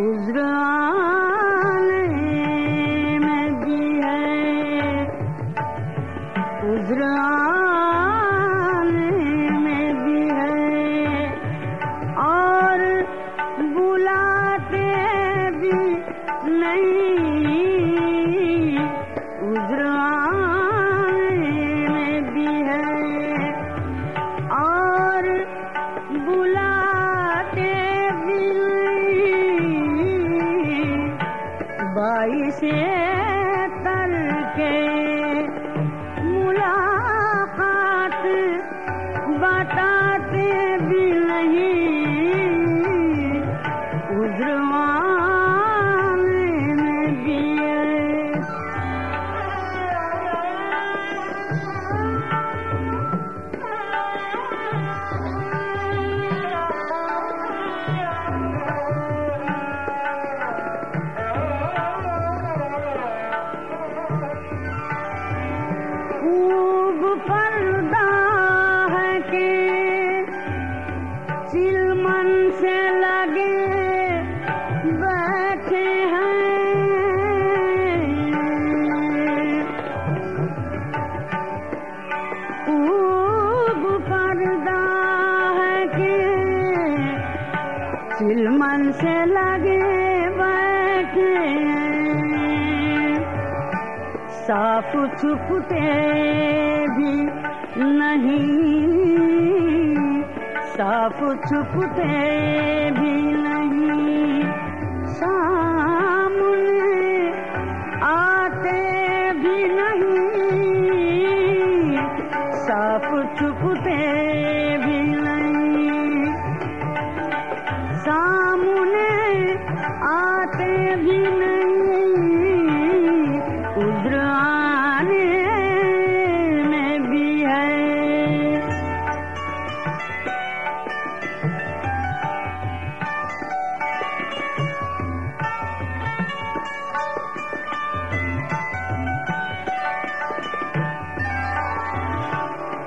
is the 这一些 साफ़ छुपते भी नहीं। साफ़ चुपते भी नहीं। सामने आते भी नहीं। साफ़ छुपते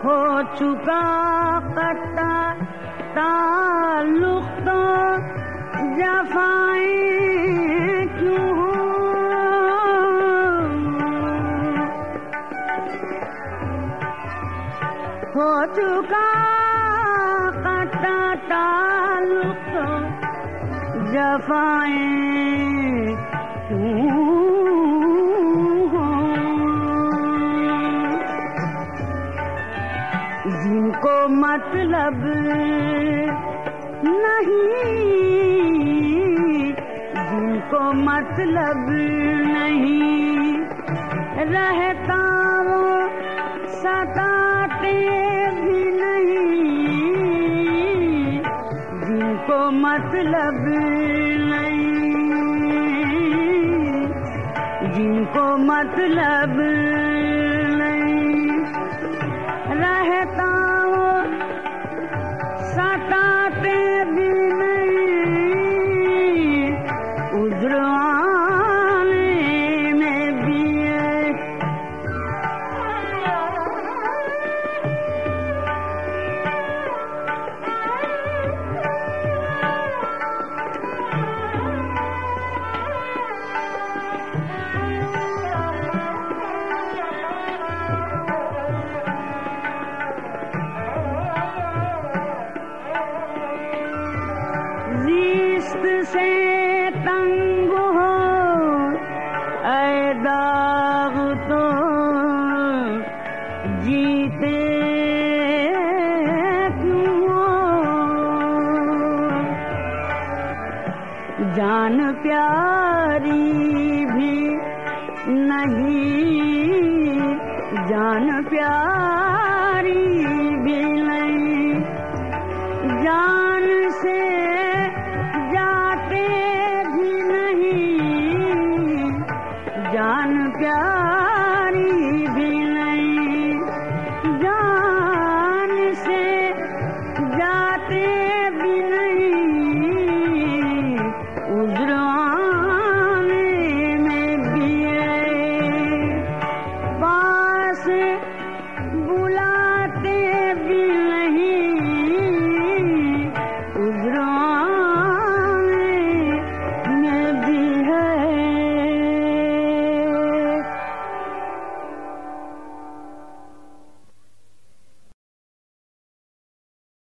हो चुका कट्टा ताल्लुक तो जफाएँ क्यों हो? चुका कट्टा ताल्लुक तो जफाएँ जिनको मतलब नहीं, जिनको मतलब नहीं, रहता वो सताते भी नहीं, जिनको मतलब नहीं, जिनको मतलब 就是啊。जान प्यारी भी नहीं। जान प्यारी